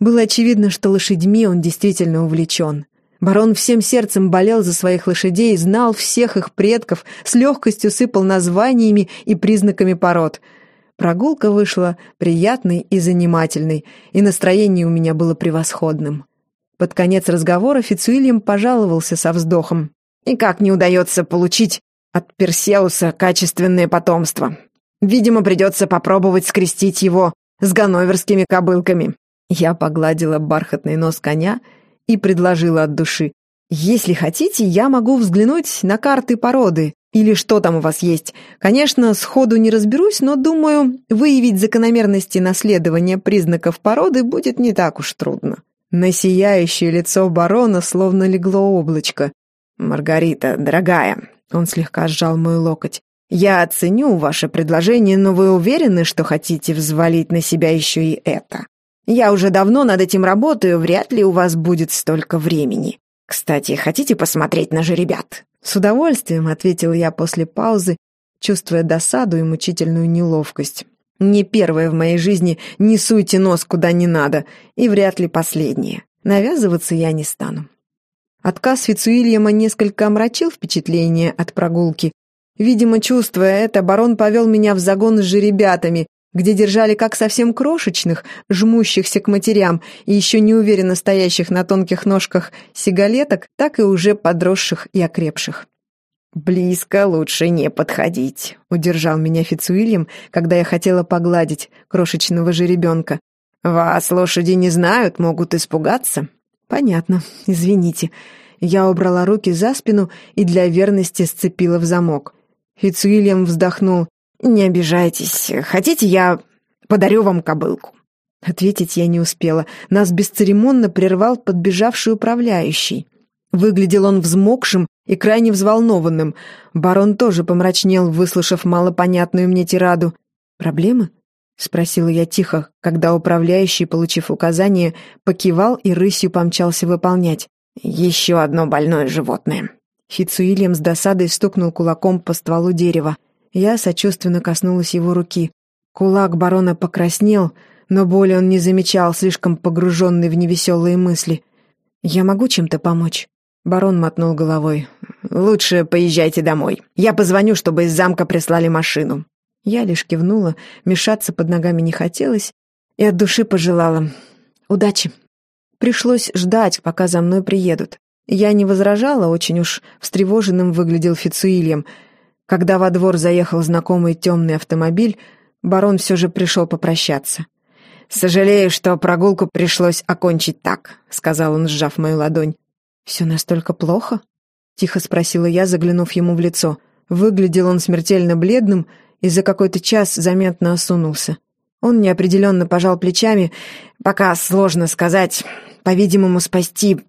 Было очевидно, что лошадьми он действительно увлечен. Барон всем сердцем болел за своих лошадей, знал всех их предков, с легкостью сыпал названиями и признаками пород. Прогулка вышла приятной и занимательной, и настроение у меня было превосходным. Под конец разговора Фицуильям пожаловался со вздохом. «Никак не удается получить от Персеуса качественное потомство. Видимо, придется попробовать скрестить его с ганноверскими кобылками». Я погладила бархатный нос коня и предложила от души. «Если хотите, я могу взглянуть на карты породы, или что там у вас есть. Конечно, сходу не разберусь, но, думаю, выявить закономерности наследования признаков породы будет не так уж трудно». На сияющее лицо барона словно легло облачко. «Маргарита, дорогая», — он слегка сжал мой локоть, «я оценю ваше предложение, но вы уверены, что хотите взвалить на себя еще и это? Я уже давно над этим работаю, вряд ли у вас будет столько времени. Кстати, хотите посмотреть на жеребят?» «С удовольствием», — ответил я после паузы, чувствуя досаду и мучительную неловкость. Не первое в моей жизни «не суйте нос куда не надо» и вряд ли последнее. Навязываться я не стану. Отказ Фицуильяма несколько омрачил впечатление от прогулки. Видимо, чувствуя это, барон повел меня в загон с жеребятами, где держали как совсем крошечных, жмущихся к матерям и еще неуверенно стоящих на тонких ножках сигалеток, так и уже подросших и окрепших. «Близко лучше не подходить», — удержал меня Фицуильям, когда я хотела погладить крошечного жеребенка. «Вас лошади не знают, могут испугаться». «Понятно, извините». Я убрала руки за спину и для верности сцепила в замок. Фицуильям вздохнул. «Не обижайтесь. Хотите, я подарю вам кобылку?» Ответить я не успела. Нас бесцеремонно прервал подбежавший управляющий. Выглядел он взмокшим и крайне взволнованным. Барон тоже помрачнел, выслушав малопонятную мне тираду. «Проблемы?» — спросила я тихо, когда управляющий, получив указание, покивал и рысью помчался выполнять. «Еще одно больное животное». Фицуильям с досадой стукнул кулаком по стволу дерева. Я сочувственно коснулась его руки. Кулак барона покраснел, но боли он не замечал, слишком погруженный в невеселые мысли. «Я могу чем-то помочь?» Барон мотнул головой. «Лучше поезжайте домой. Я позвоню, чтобы из замка прислали машину». Я лишь кивнула, мешаться под ногами не хотелось и от души пожелала. «Удачи». Пришлось ждать, пока за мной приедут. Я не возражала, очень уж встревоженным выглядел Фицуильям. Когда во двор заехал знакомый темный автомобиль, барон все же пришел попрощаться. «Сожалею, что прогулку пришлось окончить так», — сказал он, сжав мою ладонь. «Все настолько плохо?» — тихо спросила я, заглянув ему в лицо. Выглядел он смертельно бледным и за какой-то час заметно осунулся. Он неопределенно пожал плечами. «Пока сложно сказать. По-видимому, спасти...»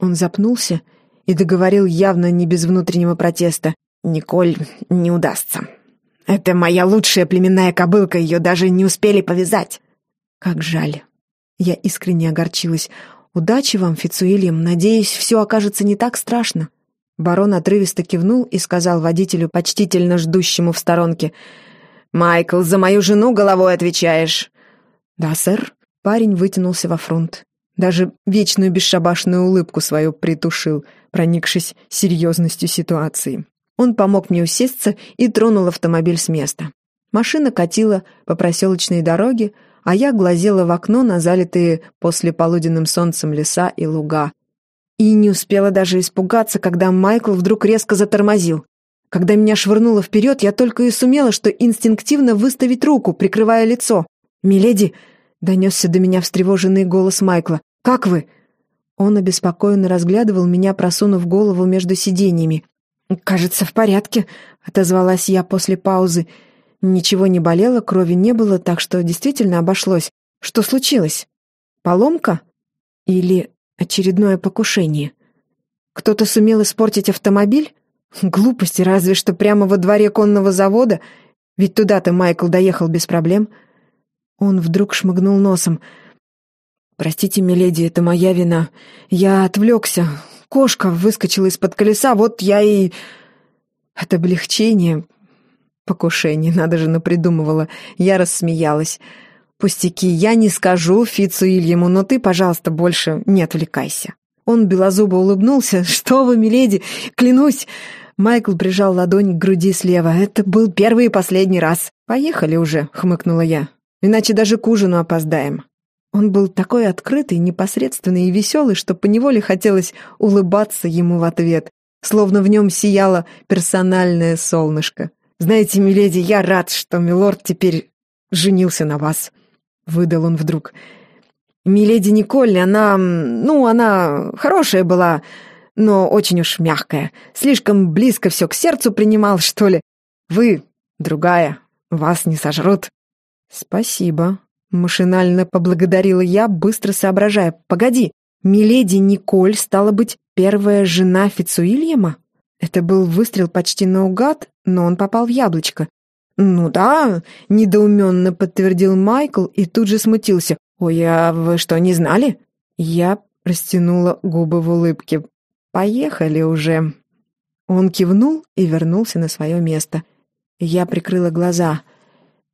Он запнулся и договорил явно не без внутреннего протеста. «Николь не удастся. Это моя лучшая племенная кобылка, ее даже не успели повязать». «Как жаль». Я искренне огорчилась. «Удачи вам, Фицуильям. Надеюсь, все окажется не так страшно». Барон отрывисто кивнул и сказал водителю, почтительно ждущему в сторонке, «Майкл, за мою жену головой отвечаешь?» «Да, сэр». Парень вытянулся во фронт. Даже вечную бесшабашную улыбку свою притушил, проникшись серьезностью ситуации. Он помог мне усесться и тронул автомобиль с места. Машина катила по проселочной дороге, а я глазела в окно на залитые после полуденным солнцем леса и луга. И не успела даже испугаться, когда Майкл вдруг резко затормозил. Когда меня швырнуло вперед, я только и сумела, что инстинктивно выставить руку, прикрывая лицо. «Миледи!» — донесся до меня встревоженный голос Майкла. «Как вы?» Он обеспокоенно разглядывал меня, просунув голову между сиденьями. «Кажется, в порядке», — отозвалась я после паузы. Ничего не болело, крови не было, так что действительно обошлось. Что случилось? Поломка? Или очередное покушение? Кто-то сумел испортить автомобиль? Глупости, разве что прямо во дворе конного завода, ведь туда-то Майкл доехал без проблем. Он вдруг шмыгнул носом. «Простите, миледи, это моя вина. Я отвлекся. Кошка выскочила из-под колеса, вот я и...» От облегчения Покушение, надо же, напридумывала. Я рассмеялась. «Пустяки, я не скажу Фицу Ильяму, но ты, пожалуйста, больше не отвлекайся». Он белозубо улыбнулся. «Что вы, миледи, клянусь!» Майкл прижал ладонь к груди слева. «Это был первый и последний раз». «Поехали уже», — хмыкнула я. «Иначе даже к ужину опоздаем». Он был такой открытый, непосредственный и веселый, что поневоле хотелось улыбаться ему в ответ, словно в нем сияло персональное солнышко. «Знаете, миледи, я рад, что милорд теперь женился на вас», — выдал он вдруг. «Миледи Николь, она... ну, она хорошая была, но очень уж мягкая. Слишком близко все к сердцу принимал, что ли. Вы другая, вас не сожрут». «Спасибо», — машинально поблагодарила я, быстро соображая. «Погоди, миледи Николь, стала быть, первая жена Фицуильяма?» Это был выстрел почти наугад, но он попал в яблочко. «Ну да», — недоуменно подтвердил Майкл и тут же смутился. «Ой, а вы что, не знали?» Я растянула губы в улыбке. «Поехали уже». Он кивнул и вернулся на свое место. Я прикрыла глаза.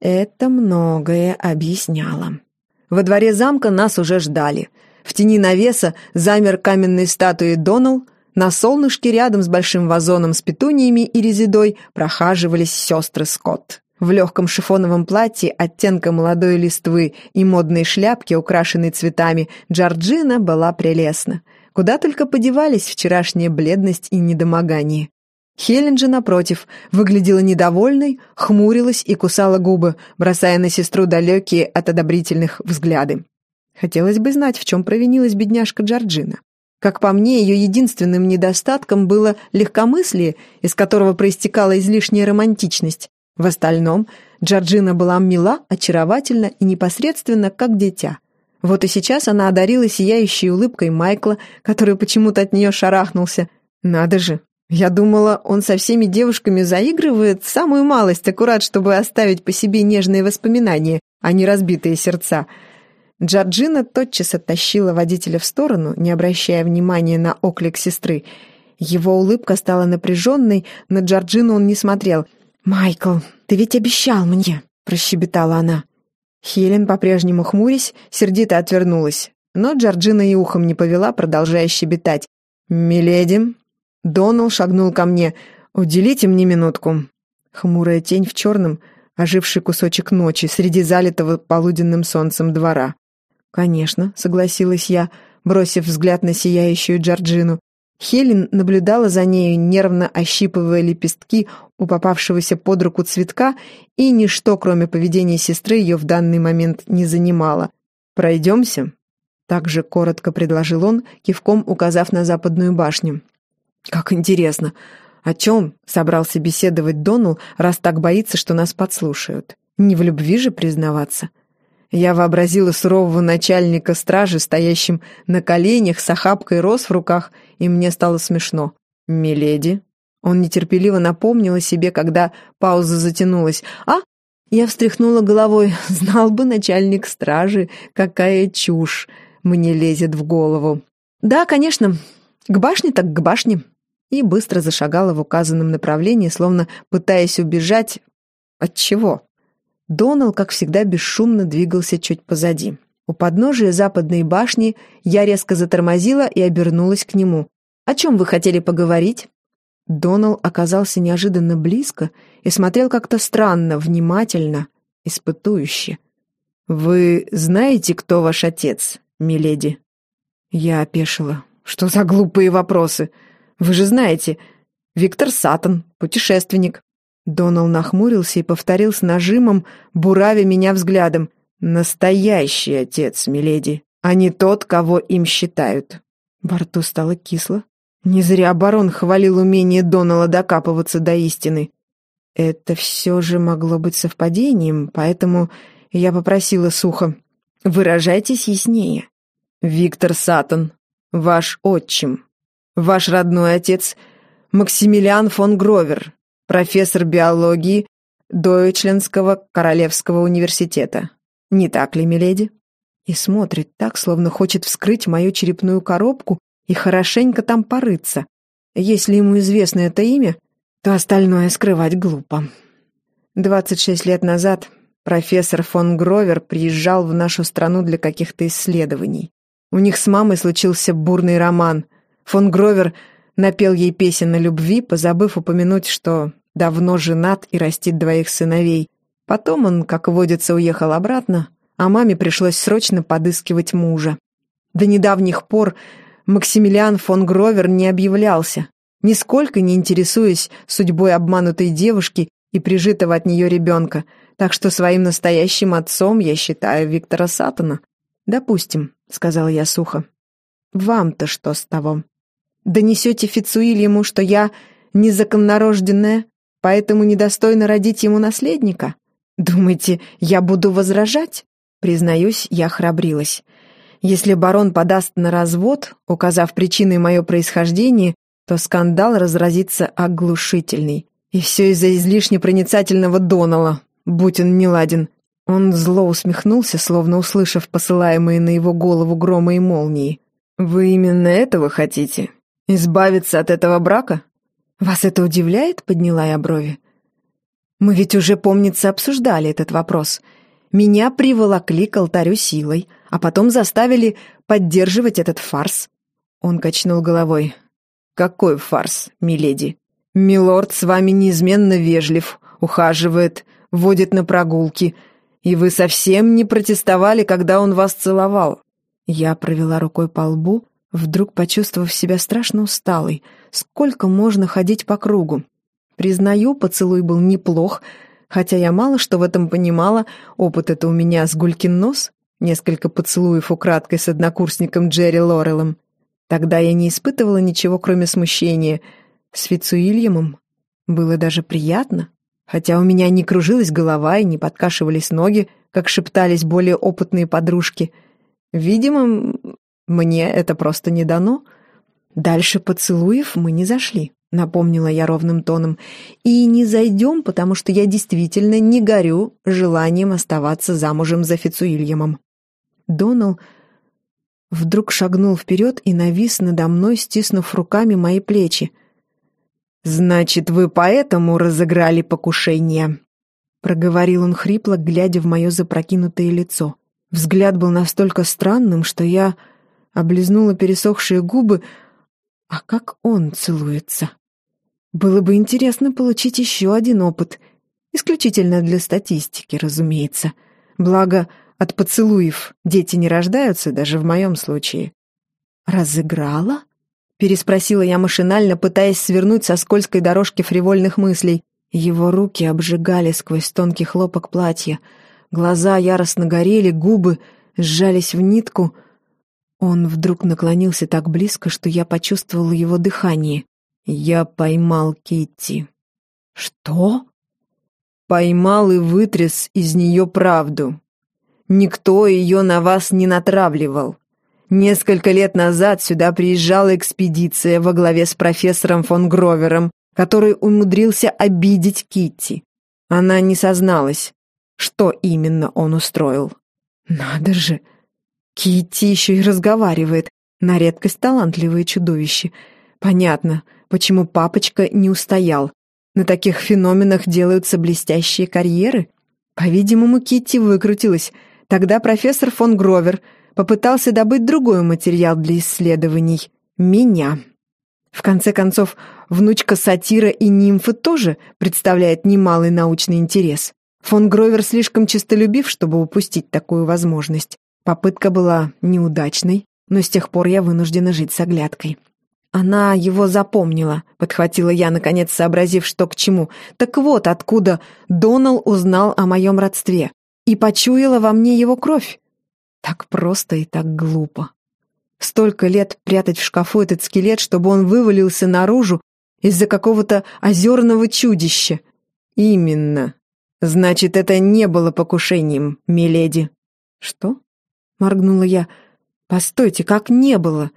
Это многое объясняло. Во дворе замка нас уже ждали. В тени навеса замер каменной статуей Донал, на солнышке рядом с большим вазоном с петуниями и резидой прохаживались сестры Скотт. В легком шифоновом платье оттенка молодой листвы и модной шляпке, украшенной цветами, Джорджина была прелестна. Куда только подевались вчерашняя бледность и недомогание. Хелен же, напротив, выглядела недовольной, хмурилась и кусала губы, бросая на сестру далекие от одобрительных взгляды. Хотелось бы знать, в чем провинилась бедняжка Джорджина. Как по мне, ее единственным недостатком было легкомыслие, из которого проистекала излишняя романтичность. В остальном Джорджина была мила, очаровательна и непосредственно как дитя. Вот и сейчас она одарила сияющей улыбкой Майкла, который почему-то от нее шарахнулся. Надо же, я думала, он со всеми девушками заигрывает самую малость, аккурат, чтобы оставить по себе нежные воспоминания, а не разбитые сердца. Джорджина тотчас оттащила водителя в сторону, не обращая внимания на оклик сестры. Его улыбка стала напряженной, на Джорджину он не смотрел. «Майкл, ты ведь обещал мне!» — прощебетала она. Хелен, по-прежнему хмурясь, сердито отвернулась, но Джорджина и ухом не повела, продолжая щебетать. «Миледи!» Донал шагнул ко мне. «Уделите мне минутку». Хмурая тень в черном, оживший кусочек ночи среди залитого полуденным солнцем двора. «Конечно», — согласилась я, бросив взгляд на сияющую Джорджину. Хелен наблюдала за нею, нервно ощипывая лепестки у попавшегося под руку цветка, и ничто, кроме поведения сестры, ее в данный момент не занимало. «Пройдемся?» Также коротко предложил он, кивком указав на западную башню. «Как интересно! О чем собрался беседовать Донал, раз так боится, что нас подслушают? Не в любви же признаваться?» Я вообразила сурового начальника стражи, стоящим на коленях с охапкой роз в руках, и мне стало смешно. «Миледи?» Он нетерпеливо напомнил о себе, когда пауза затянулась. «А?» Я встряхнула головой. Знал бы начальник стражи, какая чушь мне лезет в голову. «Да, конечно. К башне так к башне». И быстро зашагала в указанном направлении, словно пытаясь убежать... От чего? Донал, как всегда, бесшумно двигался чуть позади. У подножия западной башни я резко затормозила и обернулась к нему. «О чем вы хотели поговорить?» Донал оказался неожиданно близко и смотрел как-то странно, внимательно, испытующе. «Вы знаете, кто ваш отец, миледи?» Я опешила. «Что за глупые вопросы? Вы же знаете, Виктор Саттон, путешественник. Донал нахмурился и повторил с нажимом, буравя меня взглядом. «Настоящий отец, миледи, а не тот, кого им считают». Во рту стало кисло. Не зря барон хвалил умение Донала докапываться до истины. Это все же могло быть совпадением, поэтому я попросила сухо. «Выражайтесь яснее». «Виктор Саттон, ваш отчим, ваш родной отец Максимилиан фон Гровер, профессор биологии Дойчлендского Королевского университета. Не так ли, миледи? И смотрит так, словно хочет вскрыть мою черепную коробку и хорошенько там порыться. Если ему известно это имя, то остальное скрывать глупо. Двадцать шесть лет назад Профессор фон Гровер приезжал в нашу страну для каких-то исследований. У них с мамой случился бурный роман. Фон Гровер напел ей песен о любви, позабыв упомянуть, что давно женат и растит двоих сыновей. Потом он, как водится, уехал обратно, а маме пришлось срочно подыскивать мужа. До недавних пор Максимилиан фон Гровер не объявлялся, нисколько не интересуясь судьбой обманутой девушки и прижитого от нее ребенка, так что своим настоящим отцом я считаю Виктора Сатана. «Допустим», — сказал я сухо. «Вам-то что с того? Донесете Фицуильему, что я незаконнорожденная, поэтому недостойна родить ему наследника? Думаете, я буду возражать?» Признаюсь, я храбрилась. Если барон подаст на развод, указав причиной мое происхождение, то скандал разразится оглушительный. И все из-за излишне проницательного Донала, будь он неладен. Он зло усмехнулся, словно услышав посылаемые на его голову громы и молнии. «Вы именно этого хотите? Избавиться от этого брака?» «Вас это удивляет?» — подняла я брови. «Мы ведь уже, помнится, обсуждали этот вопрос. Меня приволокли к алтарю силой, а потом заставили поддерживать этот фарс». Он качнул головой. «Какой фарс, миледи?» Милорд с вами неизменно вежлив, ухаживает, водит на прогулки, и вы совсем не протестовали, когда он вас целовал». Я провела рукой по лбу, вдруг почувствовав себя страшно усталой. Сколько можно ходить по кругу? Признаю, поцелуй был неплох, хотя я мало что в этом понимала, опыт это у меня с гулькин нос, несколько поцелуев украдкой с однокурсником Джерри Лорелом. Тогда я не испытывала ничего, кроме смущения — с Фицуильямом было даже приятно, хотя у меня не кружилась голова и не подкашивались ноги, как шептались более опытные подружки. Видимо, мне это просто не дано. Дальше поцелуев мы не зашли, напомнила я ровным тоном, и не зайдем, потому что я действительно не горю желанием оставаться замужем за Фицуильямом. Донал вдруг шагнул вперед и навис надо мной, стиснув руками мои плечи — «Значит, вы поэтому разыграли покушение?» Проговорил он хрипло, глядя в мое запрокинутое лицо. Взгляд был настолько странным, что я облизнула пересохшие губы. А как он целуется? Было бы интересно получить еще один опыт. Исключительно для статистики, разумеется. Благо, от поцелуев дети не рождаются, даже в моем случае. «Разыграла?» Переспросила я машинально, пытаясь свернуть со скользкой дорожки фривольных мыслей. Его руки обжигали сквозь тонкий хлопок платья. Глаза яростно горели, губы сжались в нитку. Он вдруг наклонился так близко, что я почувствовала его дыхание. Я поймал Китти. «Что?» «Поймал и вытряс из нее правду. Никто ее на вас не натравливал. Несколько лет назад сюда приезжала экспедиция во главе с профессором фон Гровером, который умудрился обидеть Китти. Она не созналась, что именно он устроил. Надо же! Китти еще и разговаривает. На редкость талантливое чудовище. Понятно, почему папочка не устоял. На таких феноменах делаются блестящие карьеры. По-видимому, Китти выкрутилась. Тогда профессор фон Гровер попытался добыть другой материал для исследований — меня. В конце концов, внучка сатира и нимфы тоже представляет немалый научный интерес. Фон Гровер слишком честолюбив, чтобы упустить такую возможность. Попытка была неудачной, но с тех пор я вынуждена жить с оглядкой. Она его запомнила, подхватила я, наконец сообразив, что к чему. Так вот, откуда Донал узнал о моем родстве. И почуяла во мне его кровь. Так просто и так глупо. Столько лет прятать в шкафу этот скелет, чтобы он вывалился наружу из-за какого-то озерного чудища. Именно. Значит, это не было покушением, миледи. Что? Моргнула я. Постойте, как не было?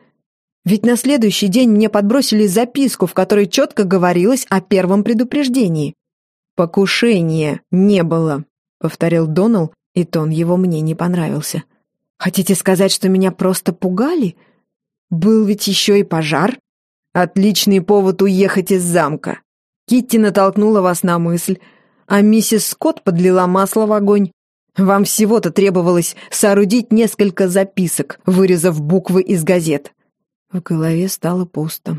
Ведь на следующий день мне подбросили записку, в которой четко говорилось о первом предупреждении. «Покушения не было», — повторил Донал, и тон его мне не понравился. Хотите сказать, что меня просто пугали? Был ведь еще и пожар. Отличный повод уехать из замка. Китти натолкнула вас на мысль, а миссис Скотт подлила масло в огонь. Вам всего-то требовалось соорудить несколько записок, вырезав буквы из газет». В голове стало пусто.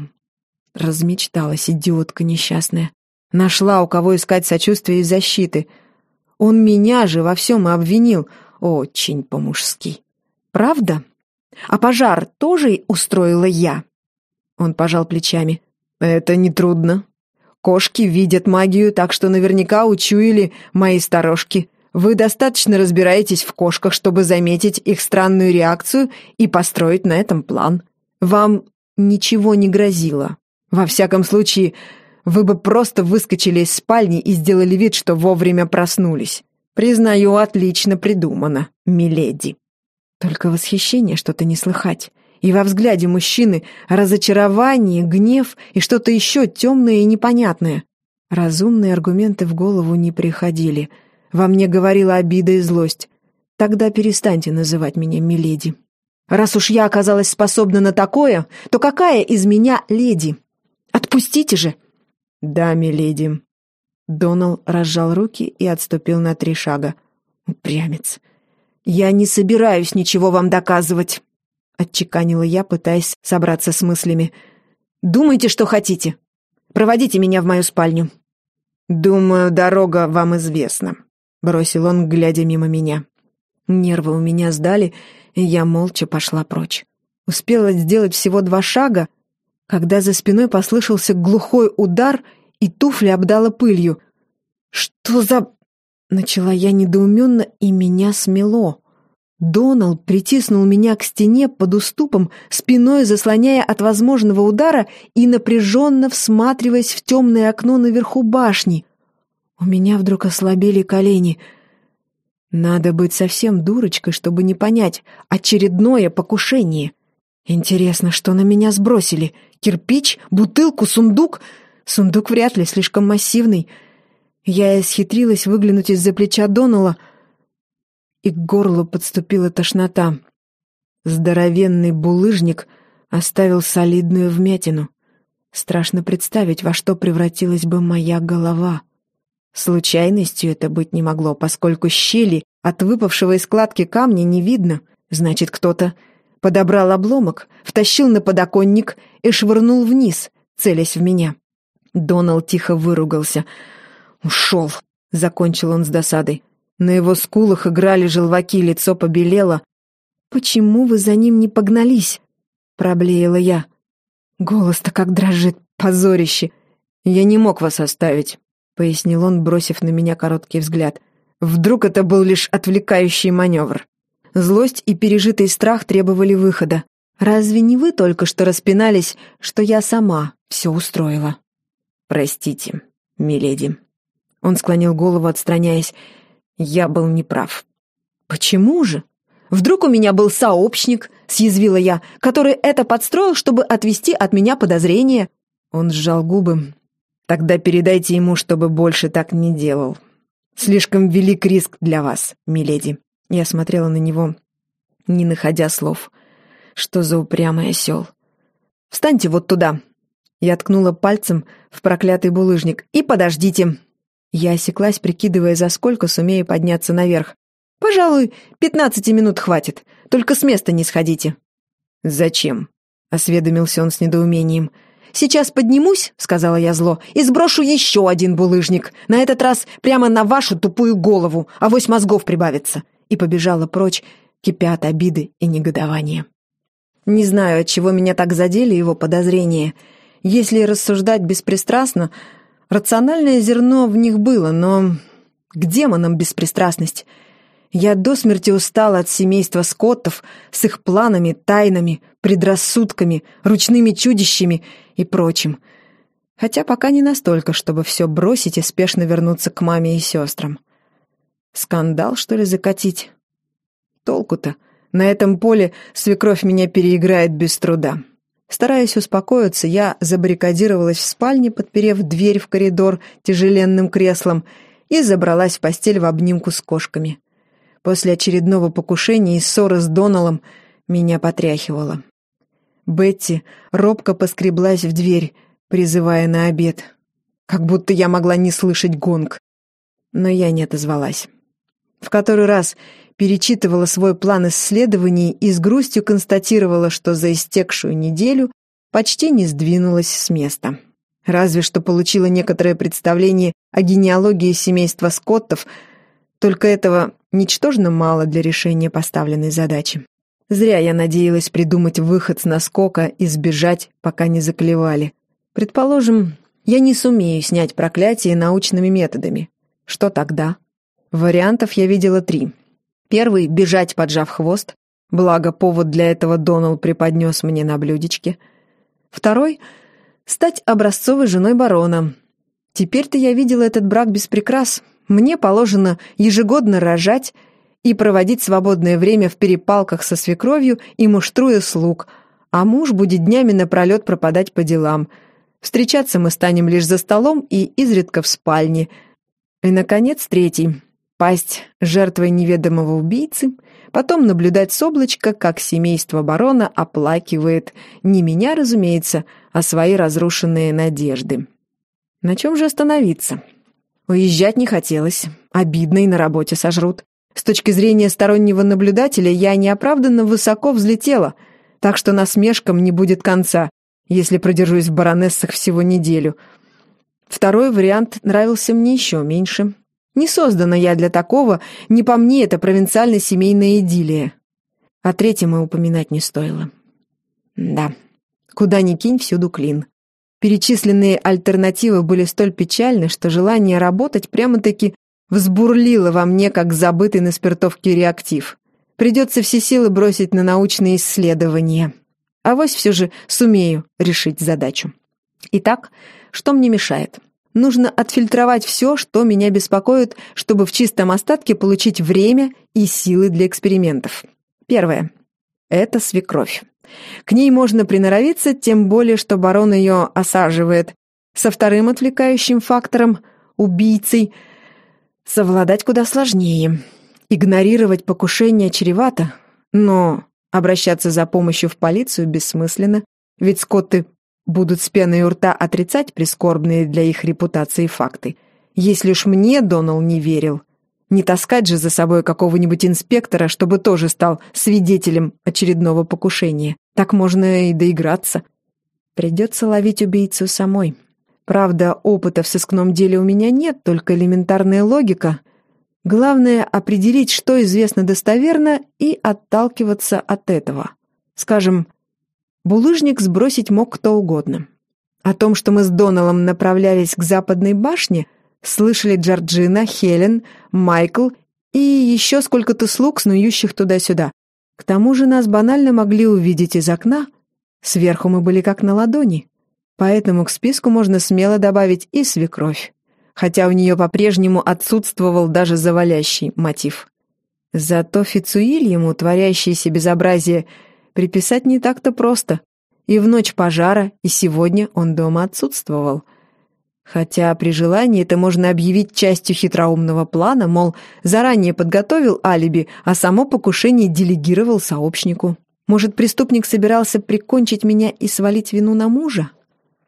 Размечталась идиотка несчастная. Нашла, у кого искать сочувствия и защиты. Он меня же во всем и обвинил. Очень по-мужски. Правда? А пожар тоже устроила я? Он пожал плечами. Это нетрудно. Кошки видят магию, так что наверняка учуяли мои сторожки. Вы достаточно разбираетесь в кошках, чтобы заметить их странную реакцию и построить на этом план. Вам ничего не грозило. Во всяком случае, вы бы просто выскочили из спальни и сделали вид, что вовремя проснулись. Признаю, отлично придумано, миледи. Только восхищение что-то не слыхать. И во взгляде мужчины разочарование, гнев и что-то еще темное и непонятное. Разумные аргументы в голову не приходили. Во мне говорила обида и злость. Тогда перестаньте называть меня миледи. Раз уж я оказалась способна на такое, то какая из меня леди? Отпустите же!» «Да, миледи». Донал разжал руки и отступил на три шага. «Упрямец. Я не собираюсь ничего вам доказывать», — отчеканила я, пытаясь собраться с мыслями. «Думайте, что хотите. Проводите меня в мою спальню». «Думаю, дорога вам известна», — бросил он, глядя мимо меня. Нервы у меня сдали, и я молча пошла прочь. Успела сделать всего два шага, когда за спиной послышался глухой удар, и туфли обдала пылью. «Что за...» — начала я недоуменно, и меня смело. Донал притиснул меня к стене под уступом, спиной заслоняя от возможного удара и напряженно всматриваясь в темное окно наверху башни. У меня вдруг ослабели колени. Надо быть совсем дурочкой, чтобы не понять очередное покушение. Интересно, что на меня сбросили? Кирпич? Бутылку? Сундук? Сундук вряд ли, слишком массивный. Я исхитрилась выглянуть из-за плеча Донала, и к горлу подступила тошнота. Здоровенный булыжник оставил солидную вмятину. Страшно представить, во что превратилась бы моя голова. Случайностью это быть не могло, поскольку щели от выпавшего из складки камня не видно. Значит, кто-то подобрал обломок, втащил на подоконник и швырнул вниз, целясь в меня. Донал тихо выругался. «Ушел!» — закончил он с досадой. На его скулах играли желваки, лицо побелело. «Почему вы за ним не погнались?» — проблеяла я. Голос-то как дрожит, позорище. «Я не мог вас оставить», — пояснил он, бросив на меня короткий взгляд. «Вдруг это был лишь отвлекающий маневр?» Злость и пережитый страх требовали выхода. «Разве не вы только что распинались, что я сама все устроила?» «Простите, миледи». Он склонил голову, отстраняясь. «Я был неправ». «Почему же? Вдруг у меня был сообщник, — съязвила я, — который это подстроил, чтобы отвести от меня подозрения?» Он сжал губы. «Тогда передайте ему, чтобы больше так не делал. Слишком велик риск для вас, миледи». Я смотрела на него, не находя слов. Что за упрямый осел? «Встаньте вот туда!» Я ткнула пальцем в проклятый булыжник. «И подождите!» Я осеклась, прикидывая, за сколько сумею подняться наверх. «Пожалуй, пятнадцати минут хватит. Только с места не сходите». «Зачем?» — осведомился он с недоумением. «Сейчас поднимусь», — сказала я зло, — «и сброшу еще один булыжник. На этот раз прямо на вашу тупую голову, а вось мозгов прибавится и побежала прочь, кипя от обиды и негодования. Не знаю, от чего меня так задели его подозрения. Если рассуждать беспристрастно, рациональное зерно в них было, но к демонам беспристрастность. Я до смерти устала от семейства скоттов с их планами, тайнами, предрассудками, ручными чудищами и прочим. Хотя пока не настолько, чтобы все бросить и спешно вернуться к маме и сестрам. Скандал, что ли, закатить? Толку-то? На этом поле свекровь меня переиграет без труда. Стараясь успокоиться, я забаррикадировалась в спальне, подперев дверь в коридор тяжеленным креслом, и забралась в постель в обнимку с кошками. После очередного покушения и ссоры с Доналом меня потряхивало. Бетти робко поскреблась в дверь, призывая на обед. Как будто я могла не слышать гонг. Но я не отозвалась. В который раз перечитывала свой план исследований и с грустью констатировала, что за истекшую неделю почти не сдвинулась с места. Разве что получила некоторое представление о генеалогии семейства Скоттов, только этого ничтожно мало для решения поставленной задачи. Зря я надеялась придумать выход с наскока и сбежать, пока не заклевали. Предположим, я не сумею снять проклятие научными методами. Что тогда? Вариантов я видела три. Первый — бежать, поджав хвост. Благо, повод для этого Донал преподнес мне на блюдечке. Второй — стать образцовой женой барона. Теперь-то я видела этот брак без прикрас. Мне положено ежегодно рожать, и проводить свободное время в перепалках со свекровью и муштруя слуг, а муж будет днями напролет пропадать по делам. Встречаться мы станем лишь за столом и изредка в спальне. И, наконец, третий — пасть жертвой неведомого убийцы, потом наблюдать с облачка, как семейство барона оплакивает не меня, разумеется, а свои разрушенные надежды. На чем же остановиться? Уезжать не хотелось. Обидно и на работе сожрут. С точки зрения стороннего наблюдателя я неоправданно высоко взлетела, так что насмешкам не будет конца, если продержусь в баронессах всего неделю. Второй вариант нравился мне еще меньше. Не создана я для такого, не по мне это провинциально-семейная идиллия. О третьем и упоминать не стоило. Да, куда ни кинь, всюду клин. Перечисленные альтернативы были столь печальны, что желание работать прямо-таки взбурлило во мне, как забытый на спиртовке реактив. Придется все силы бросить на научные исследования. А вось все же сумею решить задачу. Итак, что мне мешает? Нужно отфильтровать все, что меня беспокоит, чтобы в чистом остатке получить время и силы для экспериментов. Первое. Это свекровь. К ней можно приноровиться, тем более, что барон ее осаживает. Со вторым отвлекающим фактором, убийцей – Совладать куда сложнее. Игнорировать покушение чревато, но обращаться за помощью в полицию бессмысленно, ведь скотты будут с пеной у рта отрицать прискорбные для их репутации факты. Если уж мне Донал не верил, не таскать же за собой какого-нибудь инспектора, чтобы тоже стал свидетелем очередного покушения. Так можно и доиграться. Придется ловить убийцу самой. Правда, опыта в сыскном деле у меня нет, только элементарная логика. Главное — определить, что известно достоверно, и отталкиваться от этого. Скажем, булыжник сбросить мог кто угодно. О том, что мы с Доналом направлялись к западной башне, слышали Джорджина, Хелен, Майкл и еще сколько-то слуг, снующих туда-сюда. К тому же нас банально могли увидеть из окна. Сверху мы были как на ладони. Поэтому к списку можно смело добавить и свекровь, хотя у нее по-прежнему отсутствовал даже завалящий мотив. Зато Фицуильему творящееся безобразие приписать не так-то просто. И в ночь пожара, и сегодня он дома отсутствовал. Хотя при желании это можно объявить частью хитроумного плана, мол, заранее подготовил алиби, а само покушение делегировал сообщнику. Может, преступник собирался прикончить меня и свалить вину на мужа?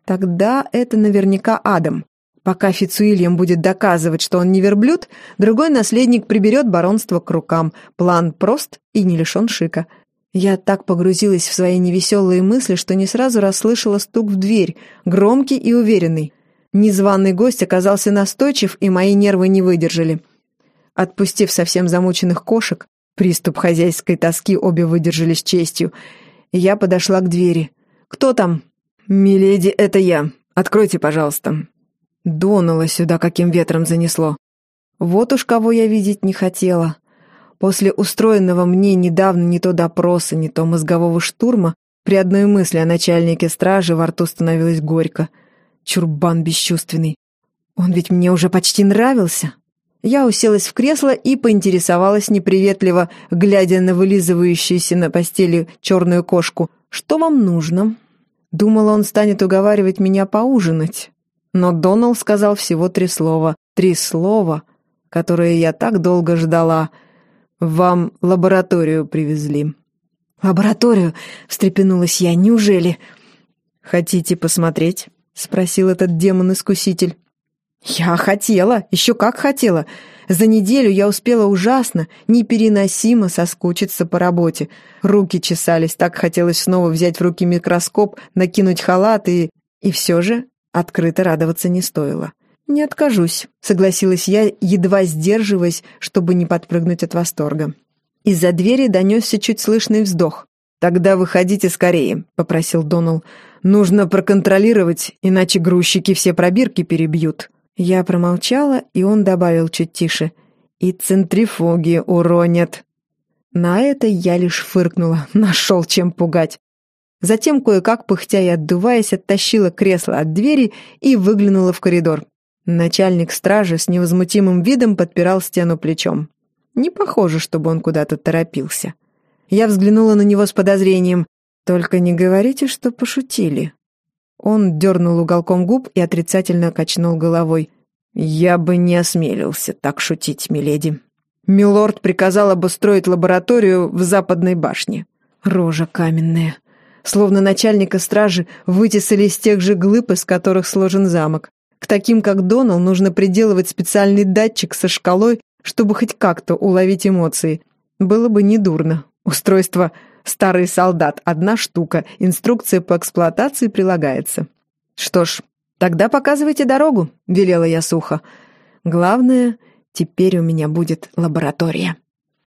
Тогда это наверняка Адам. Пока Фицуильям будет доказывать, что он не верблюд, другой наследник приберет баронство к рукам. План прост и не лишен шика. Я так погрузилась в свои невеселые мысли, что не сразу расслышала стук в дверь, громкий и уверенный. Незваный гость оказался настойчив, и мои нервы не выдержали. Отпустив совсем замученных кошек, приступ хозяйской тоски обе выдержали с честью, я подошла к двери. «Кто там?» «Миледи, это я. Откройте, пожалуйста». Донуло сюда, каким ветром занесло. Вот уж кого я видеть не хотела. После устроенного мне недавно не то допроса, не то мозгового штурма, при одной мысли о начальнике стражи во рту становилось горько. Чурбан бесчувственный. Он ведь мне уже почти нравился. Я уселась в кресло и поинтересовалась неприветливо, глядя на вылизывающуюся на постели черную кошку. «Что вам нужно?» Думала, он станет уговаривать меня поужинать. Но Донал сказал всего три слова. Три слова, которые я так долго ждала. «Вам лабораторию привезли». «Лабораторию?» — встрепенулась я. «Неужели?» «Хотите посмотреть?» — спросил этот демон-искуситель. «Я хотела, еще как хотела. За неделю я успела ужасно, непереносимо соскучиться по работе. Руки чесались, так хотелось снова взять в руки микроскоп, накинуть халат и... И все же открыто радоваться не стоило. «Не откажусь», — согласилась я, едва сдерживаясь, чтобы не подпрыгнуть от восторга. Из-за двери донесся чуть слышный вздох. «Тогда выходите скорее», — попросил Донал. «Нужно проконтролировать, иначе грузчики все пробирки перебьют». Я промолчала, и он добавил чуть тише. «И центрифуги уронят». На это я лишь фыркнула, нашел чем пугать. Затем, кое-как, пыхтя и отдуваясь, оттащила кресло от двери и выглянула в коридор. Начальник стражи с невозмутимым видом подпирал стену плечом. Не похоже, чтобы он куда-то торопился. Я взглянула на него с подозрением. «Только не говорите, что пошутили». Он дернул уголком губ и отрицательно качнул головой. «Я бы не осмелился так шутить, миледи. Милорд приказал обустроить лабораторию в западной башне». Рожа каменная. Словно начальника стражи вытесали из тех же глыб, из которых сложен замок. К таким, как Донал, нужно приделывать специальный датчик со шкалой, чтобы хоть как-то уловить эмоции. Было бы недурно. Устройство «Старый солдат» — одна штука, инструкция по эксплуатации прилагается. «Что ж, тогда показывайте дорогу», — велела я сухо. «Главное, теперь у меня будет лаборатория».